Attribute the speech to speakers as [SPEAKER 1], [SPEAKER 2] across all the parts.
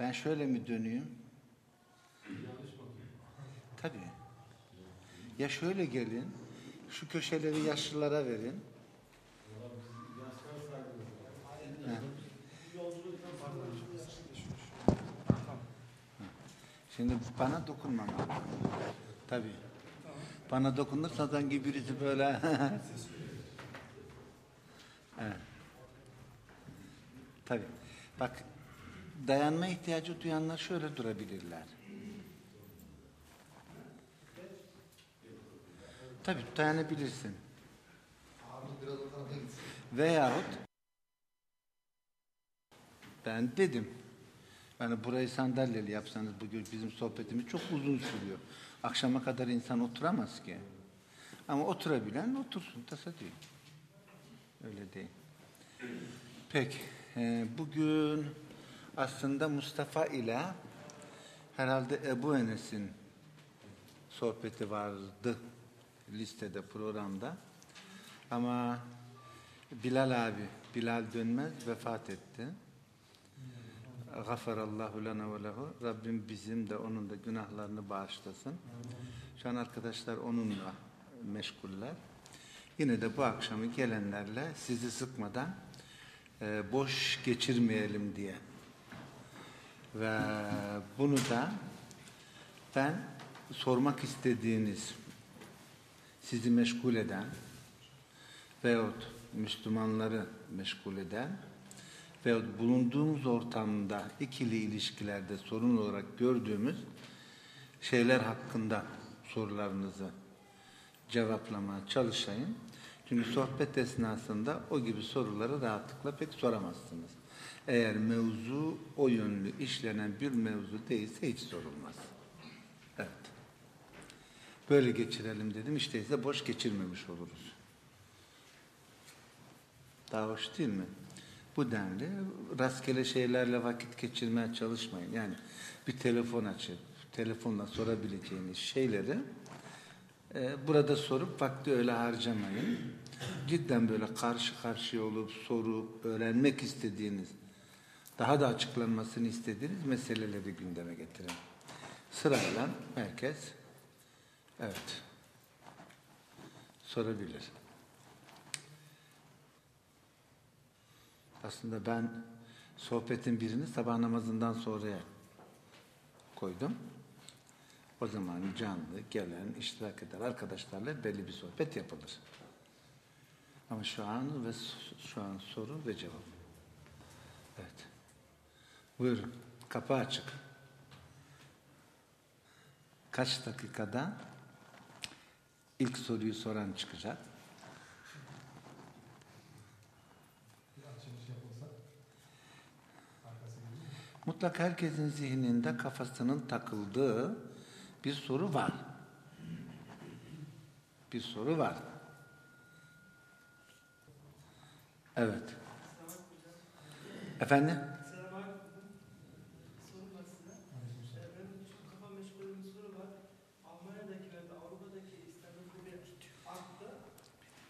[SPEAKER 1] Ben şöyle mi döneyim? Tabii. Ya şöyle gelin, şu köşeleri yaşlılara verin. Şimdi bana dokunmam. Tabii. Bana dokunursa sanki birisi böyle evet. Tabii. Bak dayanma ihtiyacı duyanlar şöyle durabilirler. Tabii dayanabilirsin. Veyahut ben dedim yani burayı sandalyeli yapsanız bugün bizim sohbetimiz çok uzun sürüyor. Akşama kadar insan oturamaz ki. Ama oturabilen otursun tasa değil. Öyle değil. Peki. e, bugün aslında Mustafa ile herhalde Ebu Enes'in sohbeti vardı listede, programda. Ama Bilal abi, Bilal Dönmez vefat etti. Gafarallahu lana ve lehu. Rabbim bizim de onun da günahlarını bağışlasın. Şu an arkadaşlar onunla meşguller. Yine de bu akşamı gelenlerle sizi sıkmadan e, boş geçirmeyelim diye. Ve bunu da ben sormak istediğiniz, sizi meşgul eden veyahut Müslümanları meşgul eden veyahut bulunduğumuz ortamda ikili ilişkilerde sorun olarak gördüğümüz şeyler hakkında sorularınızı cevaplamaya çalışayım. Çünkü sohbet esnasında o gibi soruları rahatlıkla pek soramazsınız. Eğer mevzu o yönlü işlenen bir mevzu değilse hiç sorulmaz. Evet. Böyle geçirelim dedim. İşte ise boş geçirmemiş oluruz. Daha hoş değil mi? Bu denli rastgele şeylerle vakit geçirmeye çalışmayın. Yani bir telefon açıp telefonla sorabileceğiniz şeyleri e, burada sorup vakti öyle harcamayın. Cidden böyle karşı karşıya olup sorup öğrenmek istediğiniz, daha da açıklanmasını istediğiniz meseleleri gündeme getirin. Sırayla herkes evet sorabilir. Aslında ben sohbetin birini sabah namazından sonraya koydum. O zaman canlı gelen, iştirak eden arkadaşlarla belli bir sohbet yapılır. Ama şu an ve şu an soru ve cevap. Evet. Buyurun. Kapı açık. Kaç dakikada ilk soruyu soran çıkacak? Mutlak herkesin zihninde kafasının takıldığı bir soru var. Bir soru var. Evet. Efendim?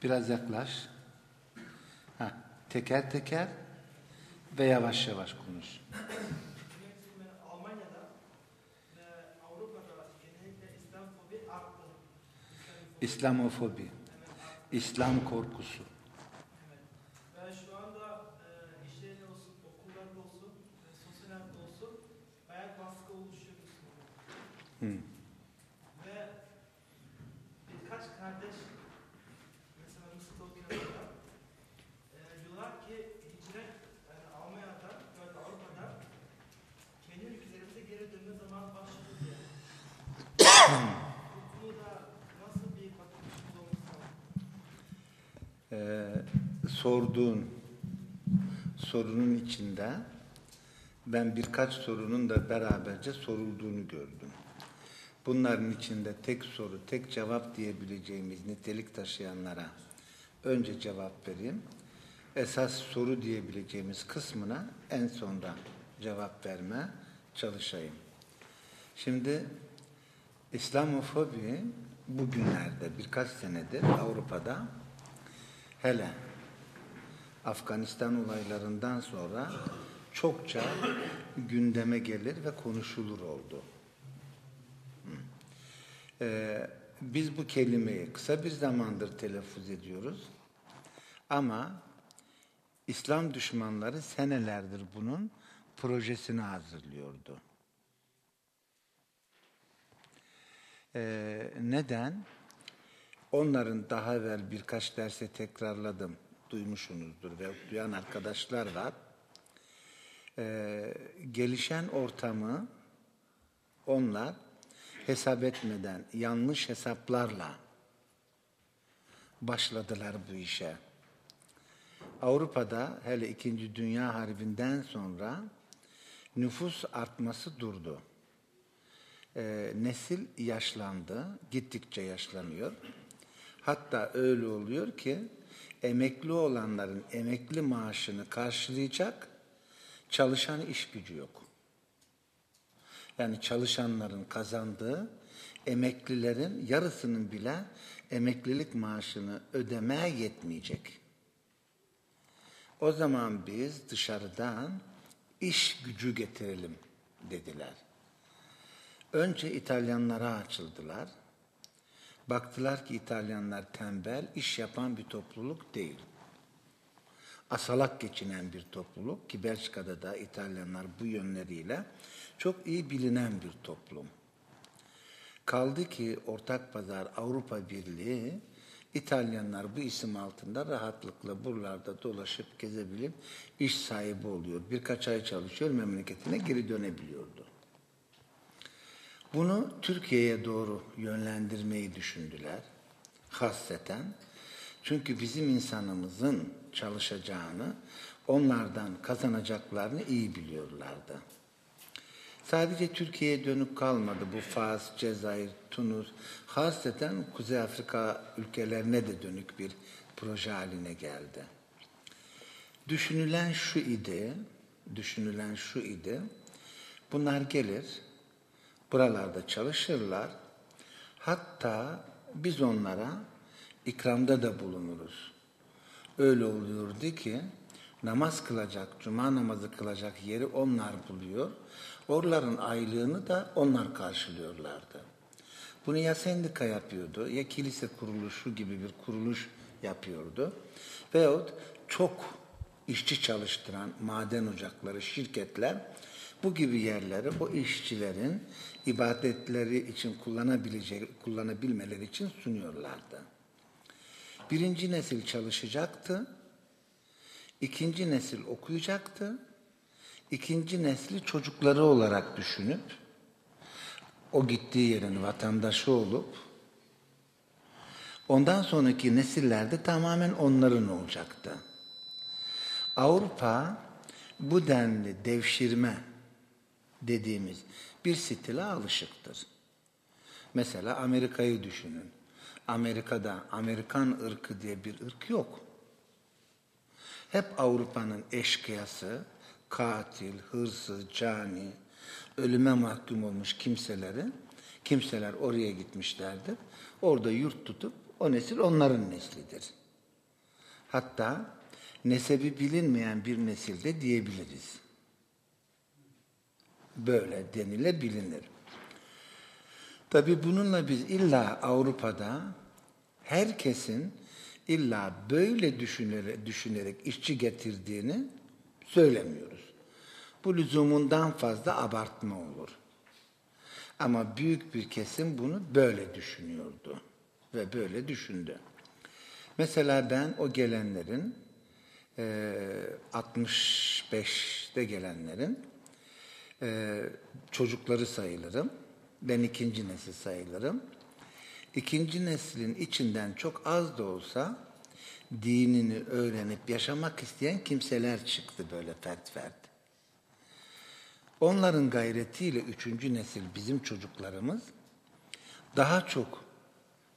[SPEAKER 1] Biraz yaklaş. Ha, teker teker ve yavaş yavaş konuş. İslamofobi, İslam korkusu.
[SPEAKER 2] Ve şu anda e, Müslümanlar.
[SPEAKER 1] Hı.
[SPEAKER 2] Ve birkaç kardeş mesela Mustafa Okyanus'ta e, diyorlar ki hicret yani Almanya'dan ya da Avrupa'dan kendi ülkelerimize geri dönme zamanı başladı diye. Bu konuda nasıl bir bakışınız olması lazım?
[SPEAKER 1] Ee, sorduğun sorunun içinde ben birkaç sorunun da beraberce sorulduğunu gördüm. Bunların içinde tek soru, tek cevap diyebileceğimiz nitelik taşıyanlara önce cevap vereyim. Esas soru diyebileceğimiz kısmına en sonra cevap verme çalışayım. Şimdi İslamofobi bugünlerde birkaç senedir Avrupa'da hele Afganistan olaylarından sonra çokça gündeme gelir ve konuşulur oldu. Ee, biz bu kelimeyi kısa bir zamandır telaffuz ediyoruz. Ama İslam düşmanları senelerdir bunun projesini hazırlıyordu. Ee, neden? Onların daha evvel birkaç derse tekrarladım, duymuşsunuzdur ve duyan arkadaşlar var. Ee, gelişen ortamı onlar hesap etmeden yanlış hesaplarla başladılar bu işe. Avrupa'da hele İkinci Dünya Harbi'nden sonra nüfus artması durdu. Ee, nesil yaşlandı, gittikçe yaşlanıyor. Hatta öyle oluyor ki emekli olanların emekli maaşını karşılayacak çalışan iş gücü yok. Yani çalışanların kazandığı emeklilerin yarısının bile emeklilik maaşını ödemeye yetmeyecek. O zaman biz dışarıdan iş gücü getirelim dediler. Önce İtalyanlara açıldılar. Baktılar ki İtalyanlar tembel, iş yapan bir topluluk değil. Asalak geçinen bir topluluk ki Belçika'da da İtalyanlar bu yönleriyle çok iyi bilinen bir toplum. Kaldı ki Ortak Pazar Avrupa Birliği İtalyanlar bu isim altında rahatlıkla buralarda dolaşıp gezebilip iş sahibi oluyor. Birkaç ay çalışıyor memleketine geri dönebiliyordu. Bunu Türkiye'ye doğru yönlendirmeyi düşündüler. Hasreten. Çünkü bizim insanımızın çalışacağını, onlardan kazanacaklarını iyi biliyorlardı. Sadece Türkiye'ye dönük kalmadı bu Fas, Cezayir, Tunus, hasreten Kuzey Afrika ülkelerine de dönük bir proje haline geldi. Düşünülen şu idi, düşünülen şu idi, bunlar gelir, buralarda çalışırlar, hatta biz onlara ikramda da bulunuruz. Öyle oluyordu ki namaz kılacak, cuma namazı kılacak yeri onlar buluyor. Oraların aylığını da onlar karşılıyorlardı. Bunu ya sendika yapıyordu, ya kilise kuruluşu gibi bir kuruluş yapıyordu. Veyahut çok işçi çalıştıran maden ocakları, şirketler bu gibi yerleri o işçilerin ibadetleri için kullanabilecek, kullanabilmeleri için sunuyorlardı. Birinci nesil çalışacaktı, ikinci nesil okuyacaktı, ikinci nesli çocukları olarak düşünüp o gittiği yerin vatandaşı olup ondan sonraki nesillerde tamamen onların olacaktı. Avrupa bu denli devşirme dediğimiz bir stile alışıktır. Mesela Amerika'yı düşünün. Amerika'da Amerikan ırkı diye bir ırk yok. Hep Avrupa'nın eşkıyası, katil, hırsız, cani, ölüme mahkum olmuş kimseleri, kimseler oraya gitmişlerdir. Orada yurt tutup o nesil onların neslidir. Hatta nesebi bilinmeyen bir nesilde diyebiliriz. Böyle denile bilinir. Tabi bununla biz illa Avrupa'da herkesin illa böyle düşünerek, düşünerek işçi getirdiğini söylemiyoruz. Bu lüzumundan fazla abartma olur. Ama büyük bir kesim bunu böyle düşünüyordu ve böyle düşündü. Mesela ben o gelenlerin 65'te gelenlerin çocukları sayılırım. Ben ikinci nesil sayılırım. İkinci neslin içinden çok az da olsa dinini öğrenip yaşamak isteyen kimseler çıktı böyle fert fert. Onların gayretiyle üçüncü nesil bizim çocuklarımız daha çok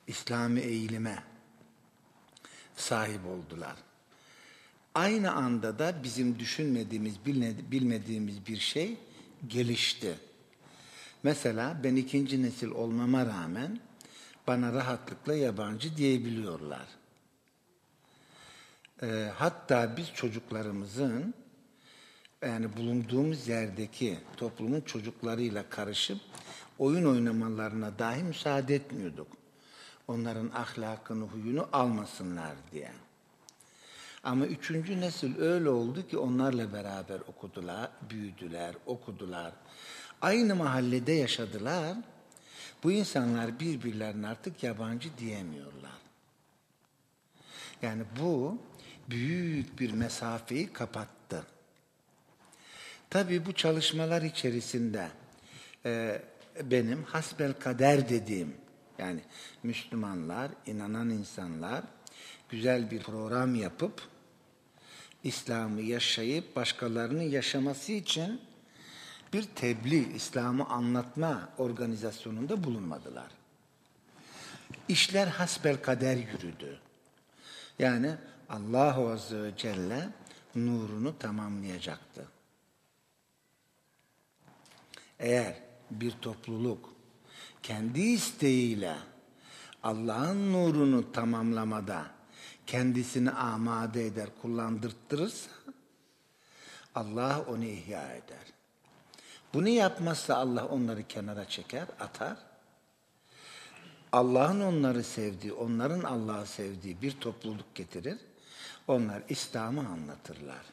[SPEAKER 1] İslami eğilime sahip oldular. Aynı anda da bizim düşünmediğimiz, bilmediğimiz bir şey gelişti. Mesela ben ikinci nesil olmama rağmen bana rahatlıkla yabancı diyebiliyorlar. E, hatta biz çocuklarımızın yani bulunduğumuz yerdeki toplumun çocuklarıyla karışıp oyun oynamalarına dahi müsaade etmiyorduk. Onların ahlakını, huyunu almasınlar diye. Ama üçüncü nesil öyle oldu ki onlarla beraber okudular, büyüdüler, okudular. Aynı mahallede yaşadılar. Bu insanlar birbirlerine artık yabancı diyemiyorlar. Yani bu büyük bir mesafeyi kapattı. Tabii bu çalışmalar içerisinde e, benim hasbel kader dediğim yani Müslümanlar, inanan insanlar güzel bir program yapıp İslam'ı yaşayıp başkalarının yaşaması için bir tebliğ, İslam'ı anlatma organizasyonunda bulunmadılar. İşler hasbel kader yürüdü. Yani Allahu Azze ve Celle nurunu tamamlayacaktı. Eğer bir topluluk kendi isteğiyle Allah'ın nurunu tamamlamada kendisini amade eder, kullandırtırırsa Allah onu ihya eder. Bunu yapmazsa Allah onları kenara çeker, atar. Allah'ın onları sevdiği, onların Allah'ı sevdiği bir topluluk getirir. Onlar İslam'ı anlatırlar.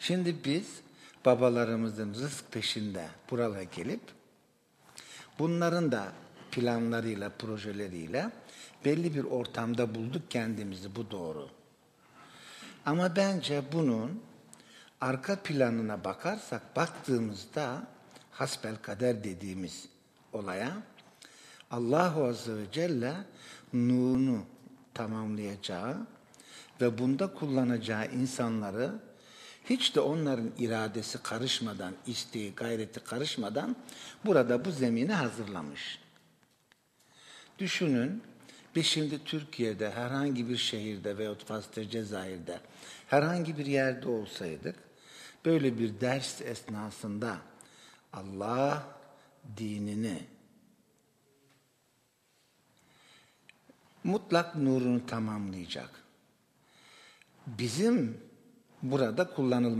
[SPEAKER 1] Şimdi biz babalarımızın rızk peşinde buralara gelip bunların da planlarıyla, projeleriyle belli bir ortamda bulduk kendimizi. Bu doğru. Ama bence bunun arka planına bakarsak, baktığımızda hasbel kader dediğimiz olaya Allahu Azze ve Celle nurunu tamamlayacağı ve bunda kullanacağı insanları hiç de onların iradesi karışmadan, isteği, gayreti karışmadan burada bu zemini hazırlamış. Düşünün, biz şimdi Türkiye'de herhangi bir şehirde veyahut Fas'ta, Cezayir'de herhangi bir yerde olsaydık, böyle bir ders esnasında Allah dinini mutlak nurunu tamamlayacak. Bizim burada kullanılmamız